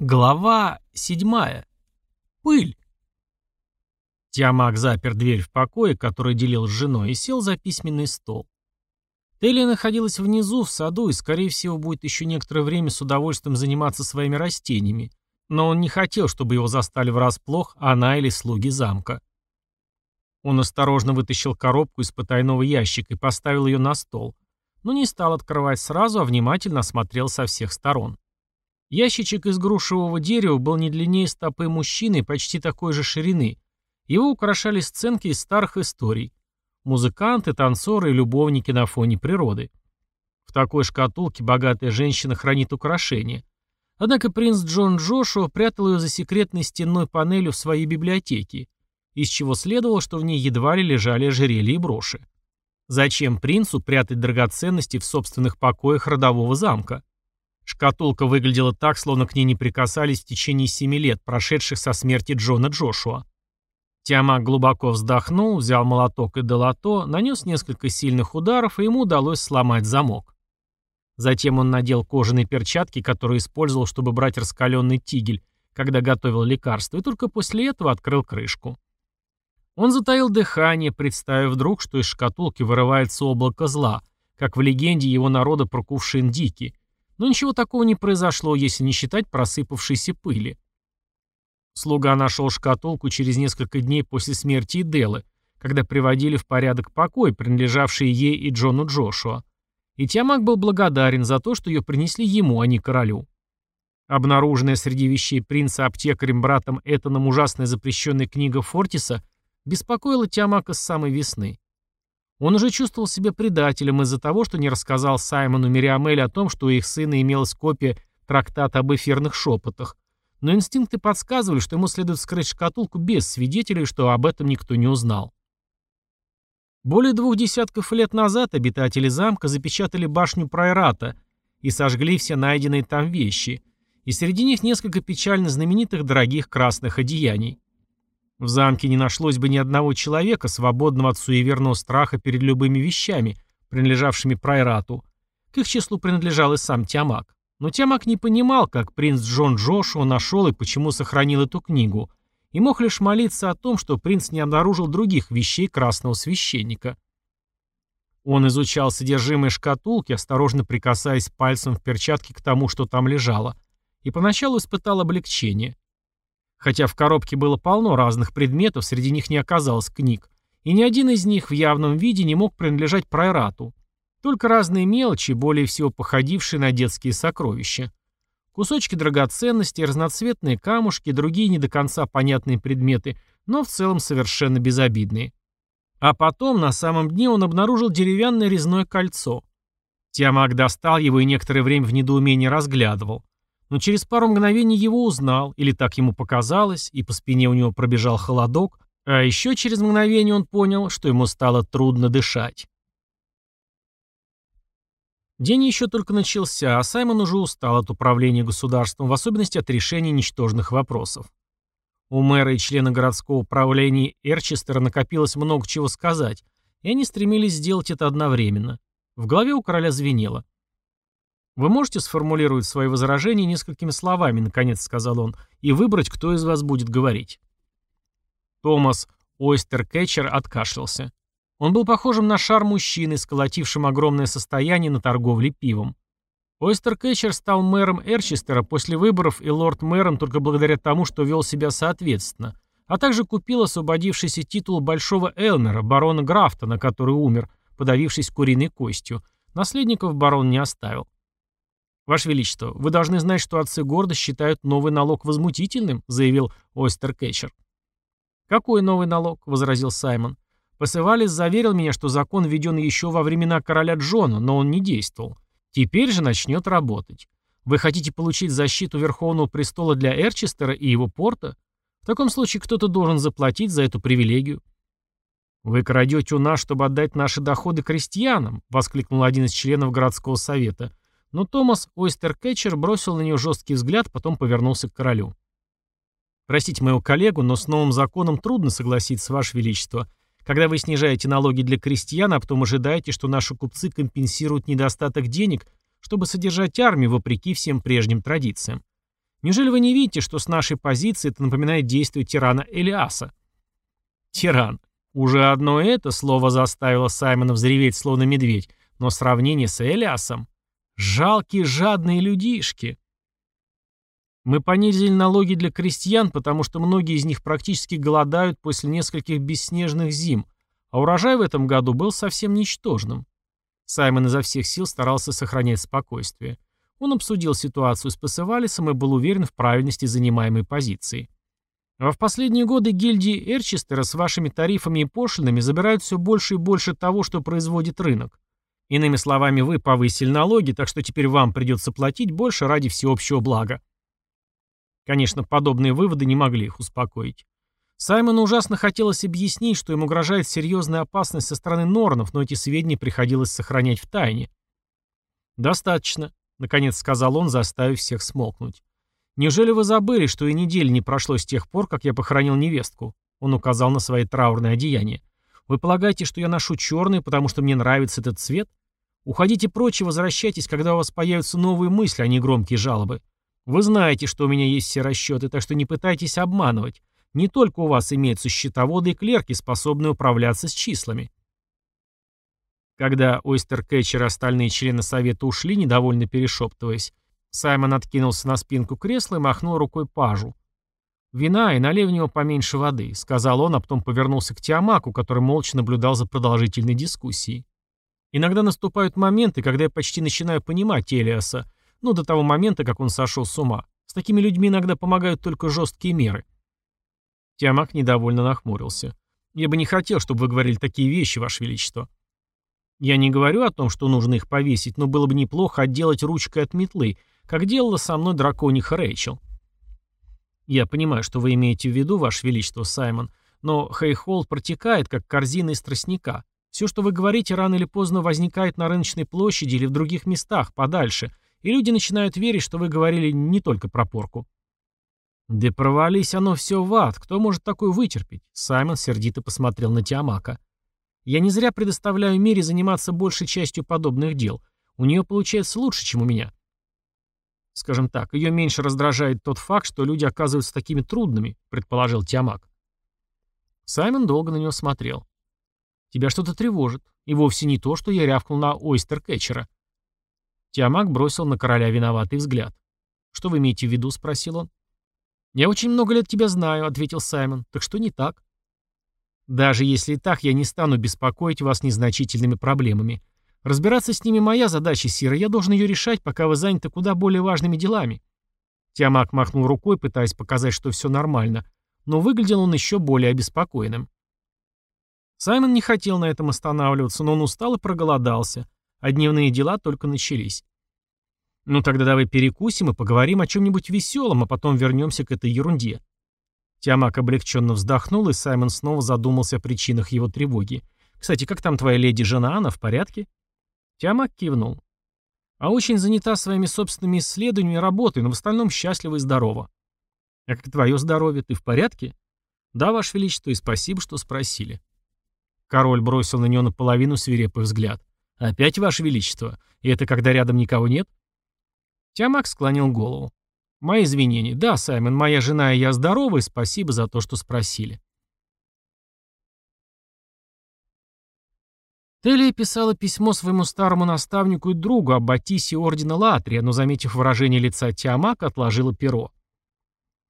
Глава седьмая. Пыль. Тиамак запер дверь в покое, который делил с женой, и сел за письменный стол. Телли находилась внизу, в саду, и, скорее всего, будет еще некоторое время с удовольствием заниматься своими растениями, но он не хотел, чтобы его застали врасплох она или слуги замка. Он осторожно вытащил коробку из потайного ящика и поставил ее на стол, но не стал открывать сразу, а внимательно осмотрел со всех сторон. Ящичек из грушевого дерева был не длиннее стопы мужчины почти такой же ширины. Его украшали сценки из старых историй. Музыканты, танцоры и любовники на фоне природы. В такой шкатулке богатая женщина хранит украшения. Однако принц Джон Джошуа прятал ее за секретной стенной панелью в своей библиотеке, из чего следовало, что в ней едва ли лежали ожерелья и броши. Зачем принцу прятать драгоценности в собственных покоях родового замка? Шкатулка выглядела так, словно к ней не прикасались в течение семи лет, прошедших со смерти Джона Джошуа. Тиамак глубоко вздохнул, взял молоток и долото, нанес несколько сильных ударов, и ему удалось сломать замок. Затем он надел кожаные перчатки, которые использовал, чтобы брать раскаленный тигель, когда готовил лекарство, и только после этого открыл крышку. Он затаил дыхание, представив вдруг, что из шкатулки вырывается облако зла, как в легенде его народа про кувшин Дики, но ничего такого не произошло, если не считать просыпавшейся пыли. Слуга нашел шкатулку через несколько дней после смерти Иделы, когда приводили в порядок покой, принадлежавший ей и Джону Джошуа. И Тиамак был благодарен за то, что ее принесли ему, а не королю. Обнаруженная среди вещей принца аптекарем-братом Этаном ужасная запрещенная книга Фортиса беспокоила Тиамака с самой весны. Он уже чувствовал себя предателем из-за того, что не рассказал Саймону Мириамель о том, что у их сына имелась копия трактата об эфирных шепотах. Но инстинкты подсказывали, что ему следует скрыть шкатулку без свидетелей, что об этом никто не узнал. Более двух десятков лет назад обитатели замка запечатали башню Прайрата и сожгли все найденные там вещи, и среди них несколько печально знаменитых дорогих красных одеяний. В замке не нашлось бы ни одного человека, свободного от суеверного страха перед любыми вещами, принадлежавшими Прайрату. К их числу принадлежал и сам Тиамак. Но Тиамак не понимал, как принц Джон Джошуа нашел и почему сохранил эту книгу, и мог лишь молиться о том, что принц не обнаружил других вещей красного священника. Он изучал содержимое шкатулки, осторожно прикасаясь пальцем в перчатке к тому, что там лежало, и поначалу испытал облегчение. Хотя в коробке было полно разных предметов, среди них не оказалось книг, и ни один из них в явном виде не мог принадлежать прайрату. Только разные мелочи, более всего походившие на детские сокровища. Кусочки драгоценностей, разноцветные камушки, другие не до конца понятные предметы, но в целом совершенно безобидные. А потом на самом дне он обнаружил деревянное резное кольцо. Тиамак достал его и некоторое время в недоумении разглядывал но через пару мгновений его узнал, или так ему показалось, и по спине у него пробежал холодок, а еще через мгновение он понял, что ему стало трудно дышать. День еще только начался, а Саймон уже устал от управления государством, в особенности от решения ничтожных вопросов. У мэра и члена городского управления Эрчестера накопилось много чего сказать, и они стремились сделать это одновременно. В голове у короля звенело. «Вы можете сформулировать свои возражения несколькими словами», — наконец сказал он, «и выбрать, кто из вас будет говорить». Томас Ойстеркетчер откашлялся. Он был похожим на шар мужчины, сколотившим огромное состояние на торговле пивом. Ойстеркетчер стал мэром Эрчестера после выборов и лорд-мэром только благодаря тому, что вел себя соответственно, а также купил освободившийся титул Большого Элмера, барона Графтона, который умер, подавившись куриной костью. Наследников барон не оставил. «Ваше Величество, вы должны знать, что отцы города считают новый налог возмутительным», заявил Ойстер Кетчер. «Какой новый налог?» — возразил Саймон. «Пасывалис заверил меня, что закон введен еще во времена короля Джона, но он не действовал. Теперь же начнет работать. Вы хотите получить защиту Верховного престола для Эрчестера и его порта? В таком случае кто-то должен заплатить за эту привилегию». «Вы крадете у нас, чтобы отдать наши доходы крестьянам», — воскликнул один из членов городского совета. Но Томас Ойстеркетчер бросил на нее жесткий взгляд, потом повернулся к королю. «Простите моего коллегу, но с новым законом трудно согласиться, Ваше Величество. Когда вы снижаете налоги для крестьян, а потом ожидаете, что наши купцы компенсируют недостаток денег, чтобы содержать армию вопреки всем прежним традициям. Неужели вы не видите, что с нашей позиции это напоминает действие тирана Элиаса? Тиран. Уже одно это слово заставило Саймона взреветь, словно медведь, но сравнение с Элиасом... Жалкие жадные людишки. Мы понизили налоги для крестьян, потому что многие из них практически голодают после нескольких бесснежных зим, а урожай в этом году был совсем ничтожным. Саймон изо всех сил старался сохранять спокойствие. Он обсудил ситуацию с Пасывалисом и был уверен в правильности занимаемой позиции. А в последние годы гильдии Эрчестера с вашими тарифами и пошлинами забирают все больше и больше того, что производит рынок. Иными словами, вы повысили налоги, так что теперь вам придется платить больше ради всеобщего блага. Конечно, подобные выводы не могли их успокоить. Саймону ужасно хотелось объяснить, что им угрожает серьезная опасность со стороны Норнов, но эти сведения приходилось сохранять в тайне. «Достаточно», — наконец сказал он, заставив всех смолкнуть. «Неужели вы забыли, что и недели не прошло с тех пор, как я похоронил невестку?» Он указал на свои траурные одеяния. «Вы полагаете, что я ношу черный, потому что мне нравится этот цвет? Уходите прочь и возвращайтесь, когда у вас появятся новые мысли, а не громкие жалобы. Вы знаете, что у меня есть все расчеты, так что не пытайтесь обманывать. Не только у вас имеются счетоводы и клерки, способные управляться с числами». Когда Ойстер Кэтчер и остальные члены совета ушли, недовольно перешептываясь, Саймон откинулся на спинку кресла и махнул рукой пажу. «Вина и налей в него поменьше воды», — сказал он, а потом повернулся к Тиамаку, который молча наблюдал за продолжительной дискуссией. «Иногда наступают моменты, когда я почти начинаю понимать Элиаса, ну, до того момента, как он сошел с ума. С такими людьми иногда помогают только жесткие меры». Тиамак недовольно нахмурился. «Я бы не хотел, чтобы вы говорили такие вещи, Ваше Величество». Я не говорю о том, что нужно их повесить, но было бы неплохо отделать ручкой от метлы, как делала со мной дракониха Рэйчел. Я понимаю, что вы имеете в виду, Ваше Величество, Саймон, но Хейхолл протекает, как корзина из тростника. Все, что вы говорите, рано или поздно возникает на рыночной площади или в других местах, подальше, и люди начинают верить, что вы говорили не только про порку. «Да провались оно все в ад, кто может такое вытерпеть?» Саймон сердито посмотрел на Тиамака. Я не зря предоставляю Мире заниматься большей частью подобных дел. У нее получается лучше, чем у меня. Скажем так, ее меньше раздражает тот факт, что люди оказываются такими трудными, предположил Тиамак. Саймон долго на него смотрел. Тебя что-то тревожит. И вовсе не то, что я рявкнул на Ойстер Кетчера. Тиамак бросил на короля виноватый взгляд. «Что вы имеете в виду?» — спросил он. «Я очень много лет тебя знаю», — ответил Саймон. «Так что не так?» Даже если и так, я не стану беспокоить вас незначительными проблемами. Разбираться с ними моя задача, Сира, я должен ее решать, пока вы заняты куда более важными делами». Тиамак махнул рукой, пытаясь показать, что все нормально, но выглядел он еще более обеспокоенным. Саймон не хотел на этом останавливаться, но он устал и проголодался, а дневные дела только начались. «Ну тогда давай перекусим и поговорим о чем-нибудь веселом, а потом вернемся к этой ерунде», Тиамак облегченно вздохнул, и Саймон снова задумался о причинах его тревоги. «Кстати, как там твоя леди-жена? Она в порядке?» Тиамак кивнул. «А очень занята своими собственными исследованиями и работой, но в остальном счастлива и здорова». «А как твое здоровье? Ты в порядке?» «Да, Ваше Величество, и спасибо, что спросили». Король бросил на него наполовину свирепый взгляд. «Опять, Ваше Величество? И это когда рядом никого нет?» Тиамак склонил голову. Мои извинения. Да, Саймон, моя жена и я здоровы, спасибо за то, что спросили. Телия писала письмо своему старому наставнику и другу об Батисе Ордена Латрия, но, заметив выражение лица Тиамака, отложила перо.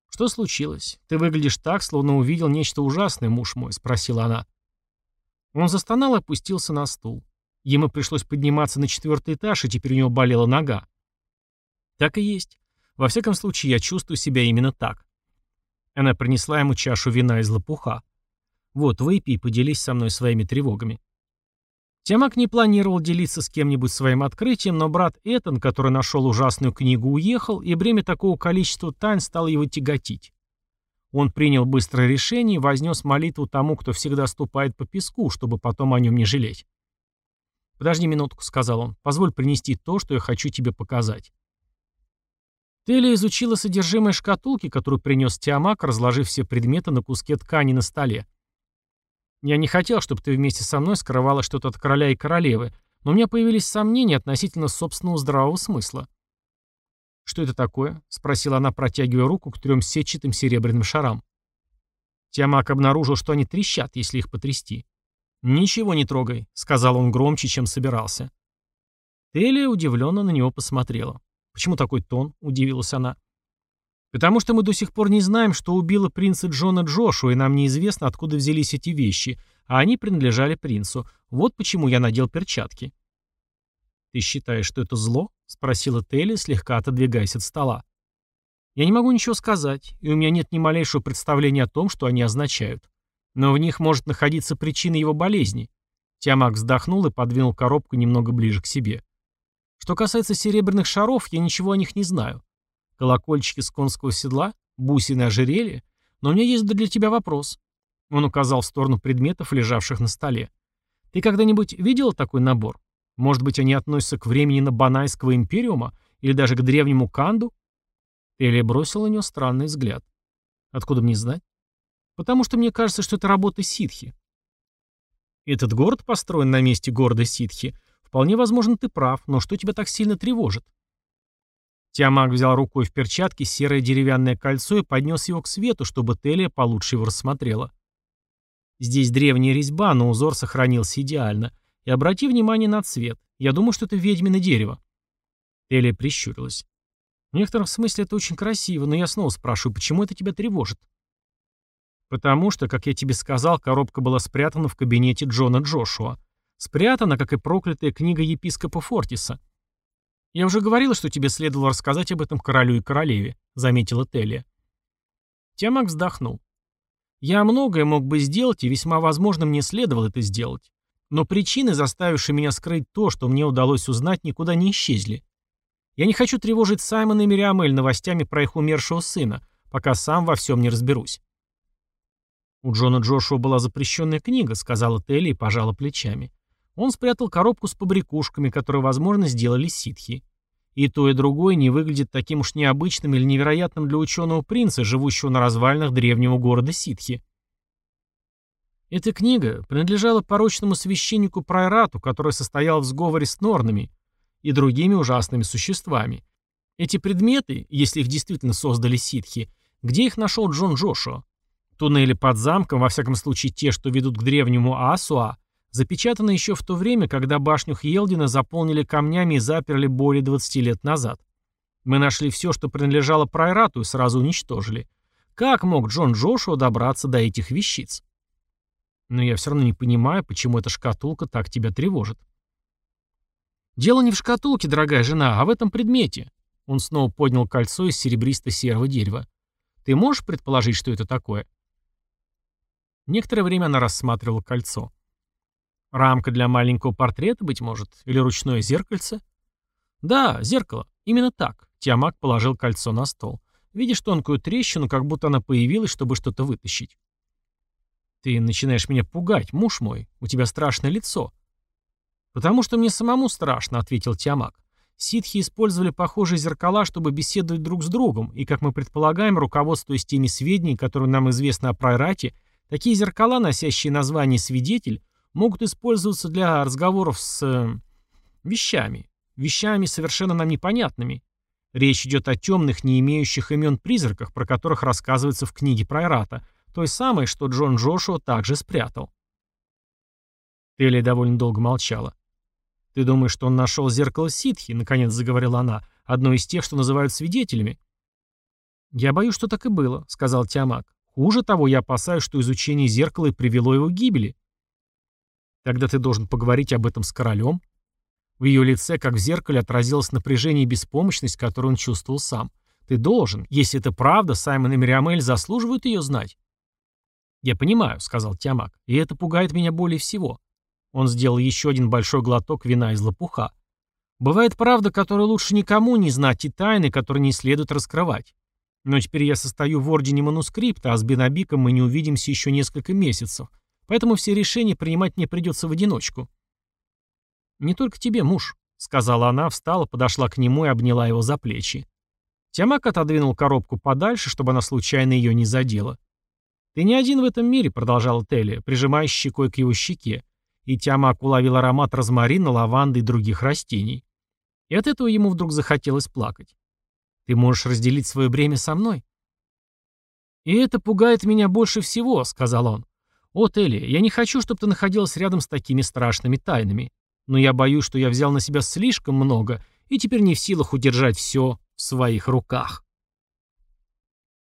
«Что случилось? Ты выглядишь так, словно увидел нечто ужасное, муж мой», — спросила она. Он застонал и опустился на стул. Ему пришлось подниматься на четвертый этаж, и теперь у него болела нога. Так и есть. Во всяком случае, я чувствую себя именно так. Она принесла ему чашу вина из лопуха. Вот, выпей и поделись со мной своими тревогами. Тямак не планировал делиться с кем-нибудь своим открытием, но брат Этан, который нашел ужасную книгу, уехал, и бремя такого количества тайн стало его тяготить. Он принял быстрое решение и вознес молитву тому, кто всегда ступает по песку, чтобы потом о нем не жалеть. «Подожди минутку», — сказал он, — «позволь принести то, что я хочу тебе показать». Телия изучила содержимое шкатулки, которую принес Тиамак, разложив все предметы на куске ткани на столе. «Я не хотел, чтобы ты вместе со мной скрывала что-то от короля и королевы, но у меня появились сомнения относительно собственного здравого смысла». «Что это такое?» — спросила она, протягивая руку к трем сетчатым серебряным шарам. Тиамак обнаружил, что они трещат, если их потрясти. «Ничего не трогай», — сказал он громче, чем собирался. Телия удивленно на него посмотрела. «Почему такой тон?» — удивилась она. «Потому что мы до сих пор не знаем, что убило принца Джона Джошуа, и нам неизвестно, откуда взялись эти вещи, а они принадлежали принцу. Вот почему я надел перчатки». «Ты считаешь, что это зло?» — спросила Телли, слегка отодвигаясь от стола. «Я не могу ничего сказать, и у меня нет ни малейшего представления о том, что они означают. Но в них может находиться причина его болезни». Тиамак вздохнул и подвинул коробку немного ближе к себе. «Что касается серебряных шаров, я ничего о них не знаю. Колокольчики с конского седла? Бусины ожерелья? Но у меня есть для тебя вопрос». Он указал в сторону предметов, лежавших на столе. «Ты когда-нибудь видел такой набор? Может быть, они относятся к времени Набанайского империума или даже к древнему Канду? Элия бросила на нее странный взгляд. Откуда мне знать? Потому что мне кажется, что это работа ситхи. Этот город построен на месте города ситхи. Вполне возможно, ты прав, но что тебя так сильно тревожит? Тиамак взял рукой в перчатке серое деревянное кольцо и поднес его к свету, чтобы Телия получше его рассмотрела. Здесь древняя резьба, но узор сохранился идеально. И обрати внимание на цвет. Я думаю, что это ведьмино дерево. Элия прищурилась. В некотором смысле это очень красиво, но я снова спрашиваю, почему это тебя тревожит? Потому что, как я тебе сказал, коробка была спрятана в кабинете Джона Джошуа. Спрятана, как и проклятая книга епископа Фортиса. Я уже говорила, что тебе следовало рассказать об этом королю и королеве, заметила Телия. Тиамак вздохнул. Я многое мог бы сделать, и весьма возможно мне следовало это сделать. Но причины, заставившие меня скрыть то, что мне удалось узнать, никуда не исчезли. Я не хочу тревожить Саймона и Мириамель новостями про их умершего сына, пока сам во всем не разберусь. «У Джона Джошуа была запрещенная книга», — сказала Телли и пожала плечами. Он спрятал коробку с побрякушками, которые, возможно, сделали ситхи. И то, и другое не выглядит таким уж необычным или невероятным для ученого принца, живущего на развалинах древнего города Ситхи. Эта книга принадлежала порочному священнику Прайрату, который состоял в сговоре с Норнами и другими ужасными существами. Эти предметы, если их действительно создали ситхи, где их нашел Джон Джошуа? Туннели под замком, во всяком случае те, что ведут к древнему Аасуа, запечатаны еще в то время, когда башню Хьелдина заполнили камнями и заперли более 20 лет назад. Мы нашли все, что принадлежало Прайрату, и сразу уничтожили. Как мог Джон Джошуа добраться до этих вещиц? Но я все равно не понимаю, почему эта шкатулка так тебя тревожит. Дело не в шкатулке, дорогая жена, а в этом предмете. Он снова поднял кольцо из серебристо-серого дерева. Ты можешь предположить, что это такое? Некоторое время она рассматривала кольцо. Рамка для маленького портрета, быть может, или ручное зеркальце? Да, зеркало. Именно так. Тиамак положил кольцо на стол. Видишь тонкую трещину, как будто она появилась, чтобы что-то вытащить. «Ты начинаешь меня пугать, муж мой. У тебя страшное лицо». «Потому что мне самому страшно», — ответил Тиамак. «Ситхи использовали похожие зеркала, чтобы беседовать друг с другом, и, как мы предполагаем, руководствуясь теми сведениями, которые нам известны о Прайрате, такие зеркала, носящие название «свидетель», могут использоваться для разговоров с... Э, вещами. Вещами совершенно нам непонятными. Речь идет о темных, не имеющих имен призраках, про которых рассказывается в книге Прайрата, той самой, что Джон Джошуа также спрятал. Телли довольно долго молчала. «Ты думаешь, что он нашел зеркало ситхи?» — наконец заговорила она. «Одно из тех, что называют свидетелями». «Я боюсь, что так и было», — сказал Тиамак. «Хуже того, я опасаюсь, что изучение зеркала и привело его к гибели». «Тогда ты должен поговорить об этом с королем». В ее лице, как в зеркале, отразилось напряжение и беспомощность, которую он чувствовал сам. «Ты должен. Если это правда, Саймон и Мириамель заслуживают ее знать». «Я понимаю», — сказал Тиамак, — «и это пугает меня более всего». Он сделал еще один большой глоток вина из лопуха. «Бывает правда, которую лучше никому не знать, и тайны, которые не следует раскрывать. Но теперь я состою в ордене манускрипта, а с Бенобиком мы не увидимся еще несколько месяцев, поэтому все решения принимать мне придется в одиночку». «Не только тебе, муж», — сказала она, встала, подошла к нему и обняла его за плечи. Тиамак отодвинул коробку подальше, чтобы она случайно ее не задела. «Ты не один в этом мире», — продолжала Телли, прижимая щекой к его щеке, и Тиамак уловил аромат розмарина, лаванды и других растений. И от этого ему вдруг захотелось плакать. Ты можешь разделить свое бремя со мной?» «И это пугает меня больше всего», — сказал он. «О, Телли, я не хочу, чтобы ты находилась рядом с такими страшными тайнами. Но я боюсь, что я взял на себя слишком много и теперь не в силах удержать все в своих руках».